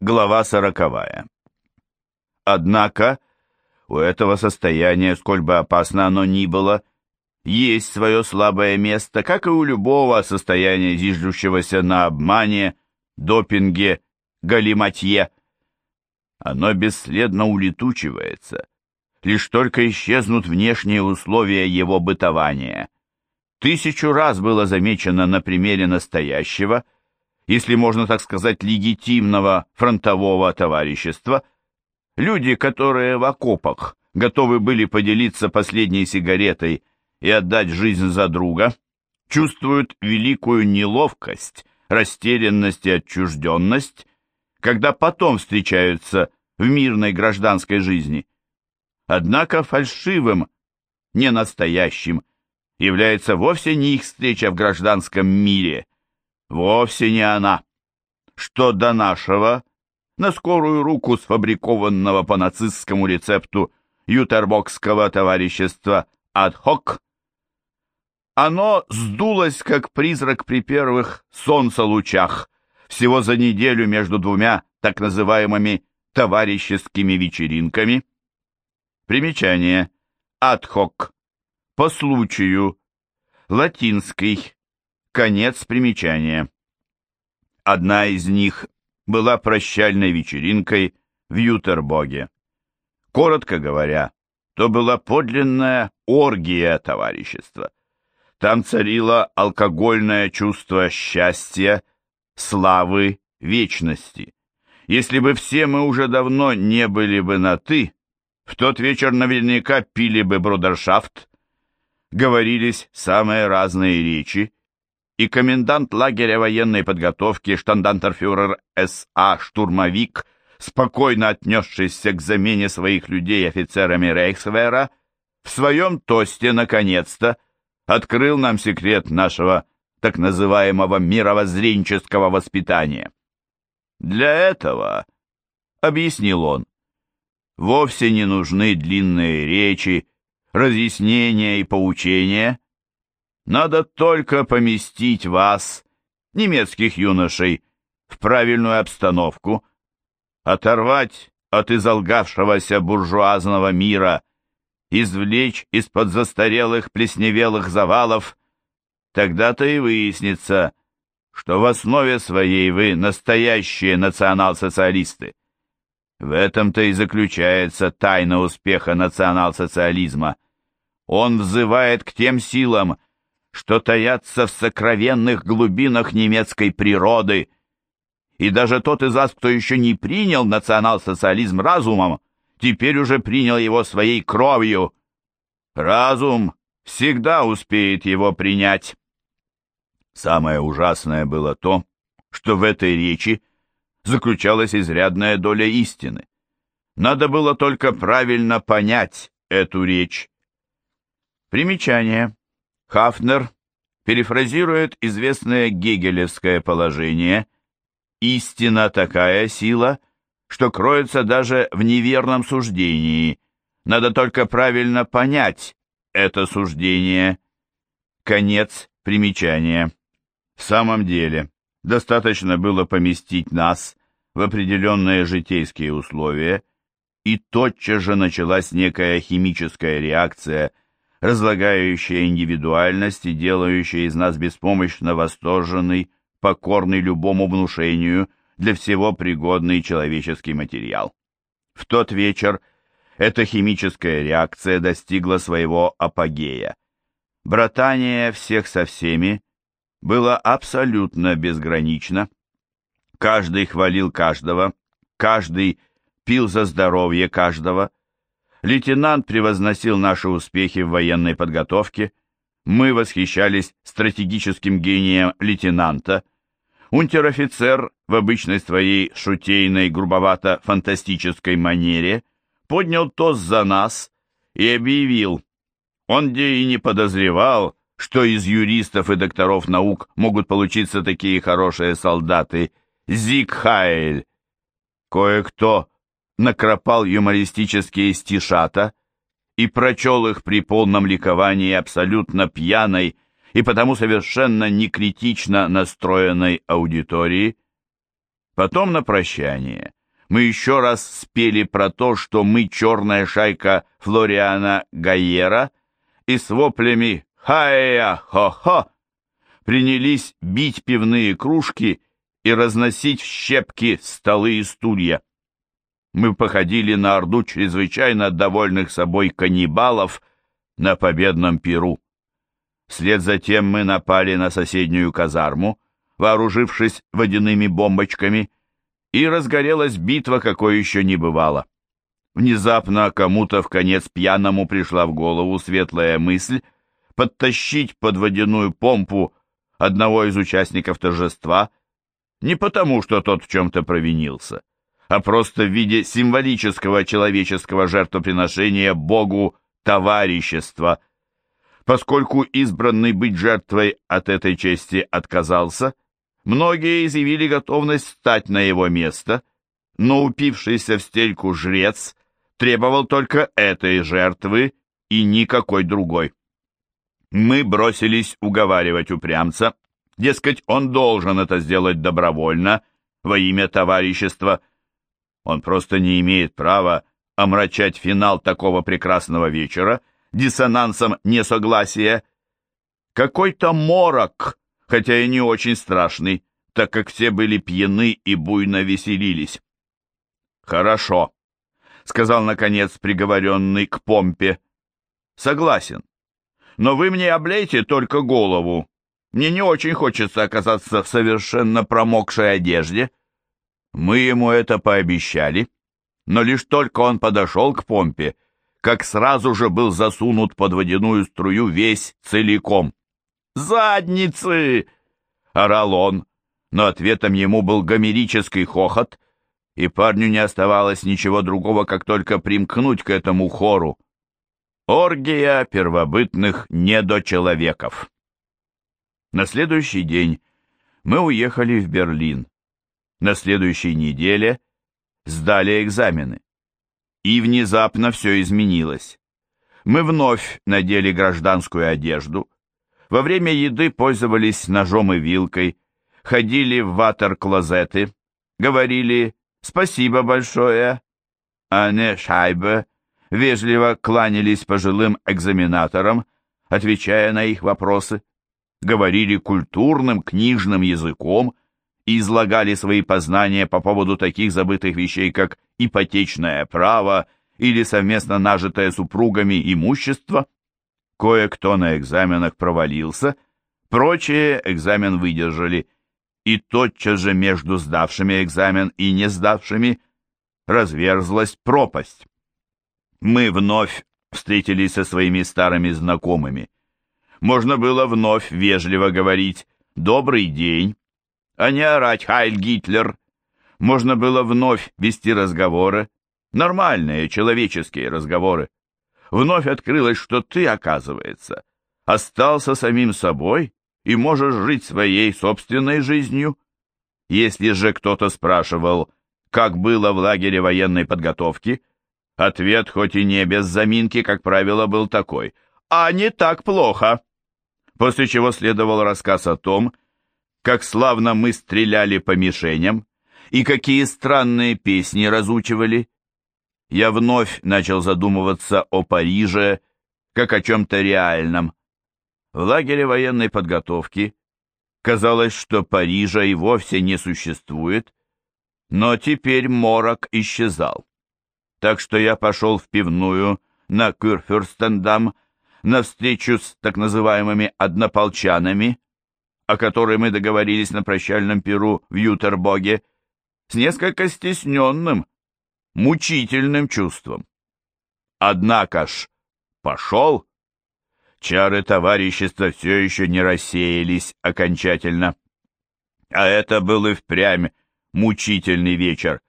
Глава сороковая. Однако у этого состояния, сколь бы опасно оно ни было, есть свое слабое место, как и у любого состояния, зиждущегося на обмане, допинге, галиматье. Оно бесследно улетучивается, лишь только исчезнут внешние условия его бытования. Тысячу раз было замечено на примере настоящего – если можно так сказать, легитимного фронтового товарищества, люди, которые в окопах готовы были поделиться последней сигаретой и отдать жизнь за друга, чувствуют великую неловкость, растерянность и отчужденность, когда потом встречаются в мирной гражданской жизни. Однако фальшивым, не настоящим, является вовсе не их встреча в гражданском мире – Вовсе не она. Что до нашего, на скорую руку сфабрикованного по нацистскому рецепту ютербокского товарищества «Адхок», оно сдулось, как призрак при первых солнцелучах, всего за неделю между двумя так называемыми товарищескими вечеринками. Примечание. Адхок. По случаю. Латинский. Конец примечания. Одна из них была прощальной вечеринкой в Ютербоге. Коротко говоря, то была подлинная оргия товарищества. Там царило алкогольное чувство счастья, славы, вечности. Если бы все мы уже давно не были бы на «ты», в тот вечер наверняка пили бы брудершафт, говорились самые разные речи, и комендант лагеря военной подготовки штандантерфюрер С.А. Штурмовик, спокойно отнесшийся к замене своих людей офицерами Рейхсвера, в своем тосте, наконец-то, открыл нам секрет нашего так называемого мировоззренческого воспитания. Для этого, объяснил он, вовсе не нужны длинные речи, разъяснения и поучения, надо только поместить вас, немецких юношей, в правильную обстановку, оторвать от изолгавшегося буржуазного мира, извлечь из-под застарелых плесневелых завалов, тогда-то и выяснится, что в основе своей вы настоящие национал-социалисты. В этом-то и заключается тайна успеха национал-социализма. Он взывает к тем силам, что таятся в сокровенных глубинах немецкой природы. И даже тот из вас, кто еще не принял национал-социализм разумом, теперь уже принял его своей кровью. Разум всегда успеет его принять. Самое ужасное было то, что в этой речи заключалась изрядная доля истины. Надо было только правильно понять эту речь. Примечание. Хафнер перефразирует известное гегелевское положение «Истина такая сила, что кроется даже в неверном суждении. Надо только правильно понять это суждение». Конец примечания. В самом деле, достаточно было поместить нас в определенные житейские условия, и тотчас же началась некая химическая реакция – разлагающая индивидуальность и делающая из нас беспомощно восторженный, покорный любому внушению, для всего пригодный человеческий материал. В тот вечер эта химическая реакция достигла своего апогея. Братание всех со всеми было абсолютно безгранично. Каждый хвалил каждого, каждый пил за здоровье каждого, Лейтенант превозносил наши успехи в военной подготовке, мы восхищались стратегическим гением лейтенанта. Унтер-офицер в обычной своей шутейной, грубовато-фантастической манере поднял тост за нас и объявил, он где и не подозревал, что из юристов и докторов наук могут получиться такие хорошие солдаты. Зиг Хайль. Кое-кто накропал юмористические стишата и прочел их при полном ликовании абсолютно пьяной и потому совершенно некритично настроенной аудитории. Потом на прощание мы еще раз спели про то, что мы черная шайка Флориана Гайера и с воплями «Хая-хо-хо» принялись бить пивные кружки и разносить в щепки столы и стулья. Мы походили на орду чрезвычайно довольных собой каннибалов на победном пиру. Вслед за тем мы напали на соседнюю казарму, вооружившись водяными бомбочками, и разгорелась битва, какой еще не бывало. Внезапно кому-то в конец пьяному пришла в голову светлая мысль подтащить под водяную помпу одного из участников торжества, не потому, что тот в чем-то провинился, а просто в виде символического человеческого жертвоприношения Богу товарищества. Поскольку избранный быть жертвой от этой чести отказался, многие изъявили готовность стать на его место, но упившийся в стельку жрец требовал только этой жертвы и никакой другой. Мы бросились уговаривать упрямца, дескать, он должен это сделать добровольно, во имя товарищества. Он просто не имеет права омрачать финал такого прекрасного вечера диссонансом несогласия. Какой-то морок, хотя и не очень страшный, так как все были пьяны и буйно веселились. «Хорошо», — сказал, наконец, приговоренный к помпе. «Согласен. Но вы мне облейте только голову. Мне не очень хочется оказаться в совершенно промокшей одежде». Мы ему это пообещали, но лишь только он подошел к помпе, как сразу же был засунут под водяную струю весь целиком. «Задницы!» — орал он, но ответом ему был гомерический хохот, и парню не оставалось ничего другого, как только примкнуть к этому хору. Оргия первобытных недочеловеков. На следующий день мы уехали в Берлин. На следующей неделе сдали экзамены. И внезапно все изменилось. Мы вновь надели гражданскую одежду. Во время еды пользовались ножом и вилкой, ходили в ватер-клозеты, говорили «спасибо большое», а не «шайбе», вежливо кланялись пожилым экзаменаторам, отвечая на их вопросы, говорили культурным книжным языком, и излагали свои познания по поводу таких забытых вещей, как ипотечное право или совместно нажитое супругами имущество. Кое-кто на экзаменах провалился, прочие экзамен выдержали, и тотчас же между сдавшими экзамен и не сдавшими разверзлась пропасть. Мы вновь встретились со своими старыми знакомыми. Можно было вновь вежливо говорить «добрый день», а не орать «Хайль Гитлер!». Можно было вновь вести разговоры, нормальные человеческие разговоры. Вновь открылось, что ты, оказывается, остался самим собой и можешь жить своей собственной жизнью. Если же кто-то спрашивал, как было в лагере военной подготовки, ответ, хоть и не без заминки, как правило, был такой «А не так плохо!» После чего следовал рассказ о том, как славно мы стреляли по мишеням и какие странные песни разучивали. Я вновь начал задумываться о Париже, как о чем-то реальном. В лагере военной подготовки казалось, что Парижа и вовсе не существует, но теперь морок исчезал. Так что я пошел в пивную на Кюрфюрстендам на встречу с так называемыми однополчанами, о которой мы договорились на прощальном перу в Ютербоге, с несколько стесненным, мучительным чувством. Однако ж, пошел, чары товарищества все еще не рассеялись окончательно. А это был и впрямь мучительный вечер.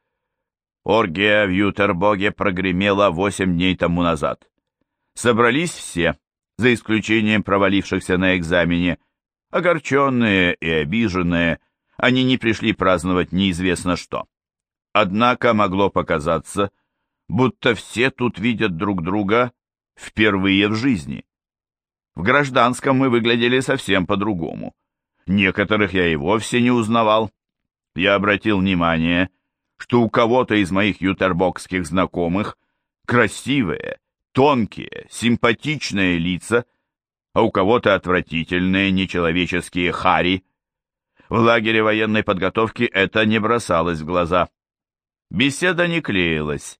Оргия в Ютербоге прогремела восемь дней тому назад. Собрались все, за исключением провалившихся на экзамене, Огорченные и обиженные, они не пришли праздновать неизвестно что. Однако могло показаться, будто все тут видят друг друга впервые в жизни. В гражданском мы выглядели совсем по-другому. Некоторых я и вовсе не узнавал. я обратил внимание, что у кого-то из моих ютербокских знакомых красивые, тонкие, симпатичные лица, а у кого-то отвратительные, нечеловеческие хари. В лагере военной подготовки это не бросалось в глаза. Беседа не клеилась,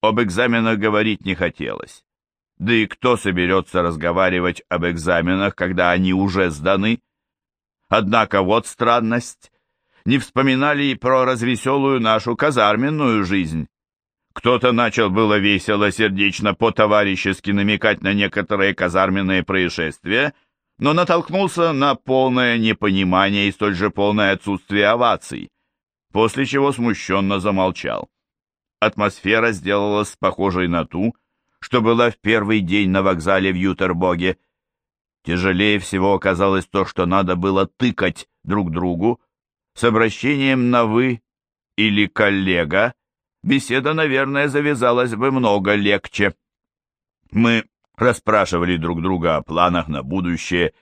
об экзаменах говорить не хотелось. Да и кто соберется разговаривать об экзаменах, когда они уже сданы? Однако вот странность. Не вспоминали и про развеселую нашу казарменную жизнь. Кто-то начал было весело, сердечно, по-товарищески намекать на некоторые казарменные происшествия, но натолкнулся на полное непонимание и столь же полное отсутствие оваций, после чего смущенно замолчал. Атмосфера сделалась похожей на ту, что была в первый день на вокзале в Ютербоге. Тяжелее всего оказалось то, что надо было тыкать друг другу с обращением на «вы» или «коллега», беседа, наверное, завязалась бы много легче. Мы расспрашивали друг друга о планах на будущее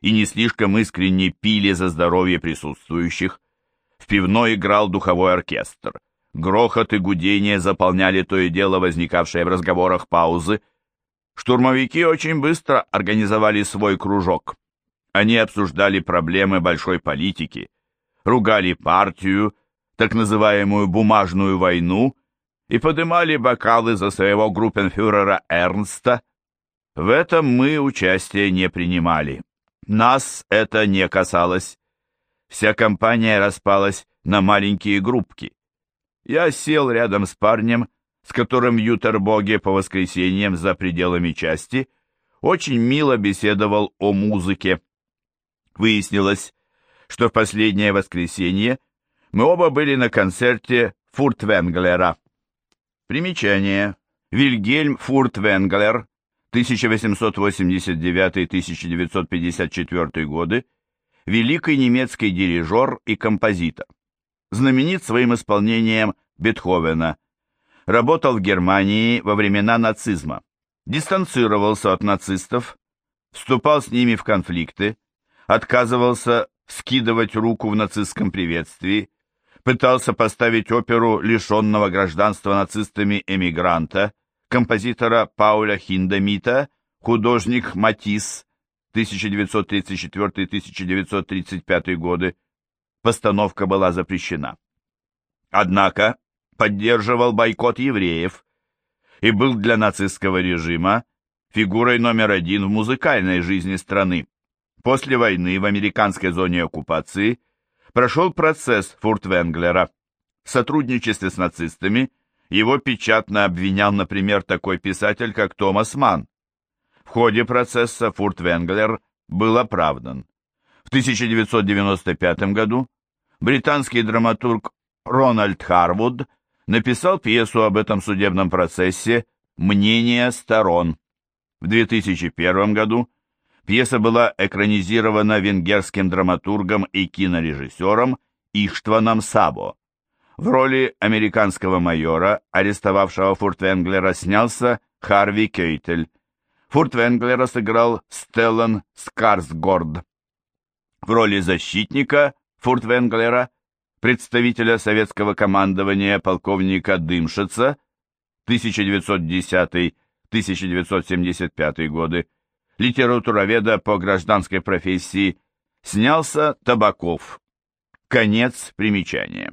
и не слишком искренне пили за здоровье присутствующих. В пивной играл духовой оркестр. Грохот и гудение заполняли то и дело возникавшие в разговорах паузы. Штурмовики очень быстро организовали свой кружок. Они обсуждали проблемы большой политики, ругали партию, так называемую «бумажную войну» и подымали бокалы за своего группенфюрера Эрнста. В этом мы участие не принимали. Нас это не касалось. Вся компания распалась на маленькие группки. Я сел рядом с парнем, с которым Ютербоге по воскресеньям за пределами части очень мило беседовал о музыке. Выяснилось, что в последнее воскресенье мы оба были на концерте Фуртвенглера. Примечание. Вильгельм Фуртвенглер, 1889-1954 годы, великий немецкий дирижер и композитор. Знаменит своим исполнением Бетховена. Работал в Германии во времена нацизма. Дистанцировался от нацистов, вступал с ними в конфликты, отказывался скидывать руку в нацистском приветствии, пытался поставить оперу лишенного гражданства нацистами эмигранта, композитора Пауля Хиндемита, художник Матисс, 1934-1935 годы. Постановка была запрещена. Однако поддерживал бойкот евреев и был для нацистского режима фигурой номер один в музыкальной жизни страны. После войны в американской зоне оккупации прошел процесс Фуртвенглера. В сотрудничестве с нацистами его печатно обвинял, например, такой писатель, как Томас Манн. В ходе процесса Фуртвенглер был оправдан. В 1995 году британский драматург Рональд Харвуд написал пьесу об этом судебном процессе «Мнение сторон». В 2001 году Пьеса была экранизирована венгерским драматургом и кинорежиссером Иштваном Сабо. В роли американского майора, арестовавшего Фуртвенглера, снялся Харви Кейтель. Фуртвенглера сыграл Стеллан Скарсгорд. В роли защитника Фуртвенглера, представителя советского командования полковника Дымшица, 1910-1975 годы, литературоведа по гражданской профессии, снялся Табаков. Конец примечания.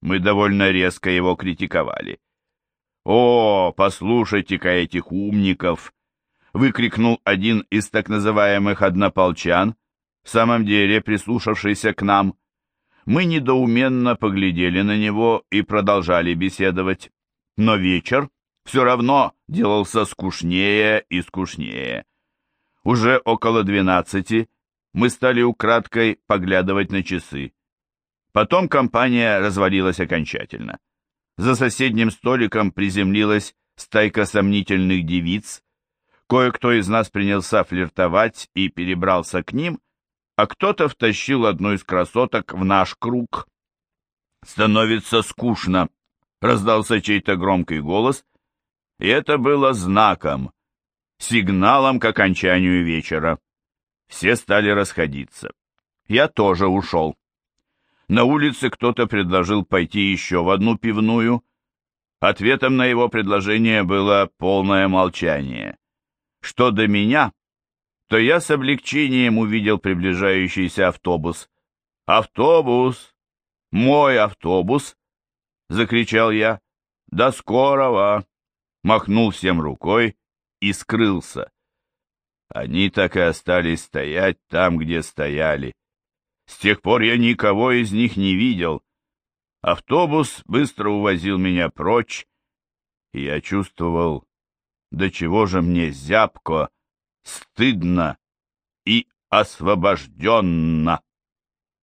Мы довольно резко его критиковали. «О, послушайте-ка этих умников!» — выкрикнул один из так называемых однополчан, в самом деле прислушавшийся к нам. Мы недоуменно поглядели на него и продолжали беседовать. Но вечер все равно делался скучнее и скучнее. Уже около двенадцати мы стали украдкой поглядывать на часы. Потом компания развалилась окончательно. За соседним столиком приземлилась стайка сомнительных девиц. Кое-кто из нас принялся флиртовать и перебрался к ним, а кто-то втащил одну из красоток в наш круг. «Становится скучно», — раздался чей-то громкий голос — и это было знаком, сигналом к окончанию вечера. Все стали расходиться. Я тоже ушел. На улице кто-то предложил пойти еще в одну пивную. Ответом на его предложение было полное молчание. Что до меня, то я с облегчением увидел приближающийся автобус. «Автобус! Мой автобус!» — закричал я. «До скорого!» — махнул всем рукой и скрылся. Они так и остались стоять там, где стояли. С тех пор я никого из них не видел. Автобус быстро увозил меня прочь, и я чувствовал, до чего же мне зябко, стыдно и освобожденно.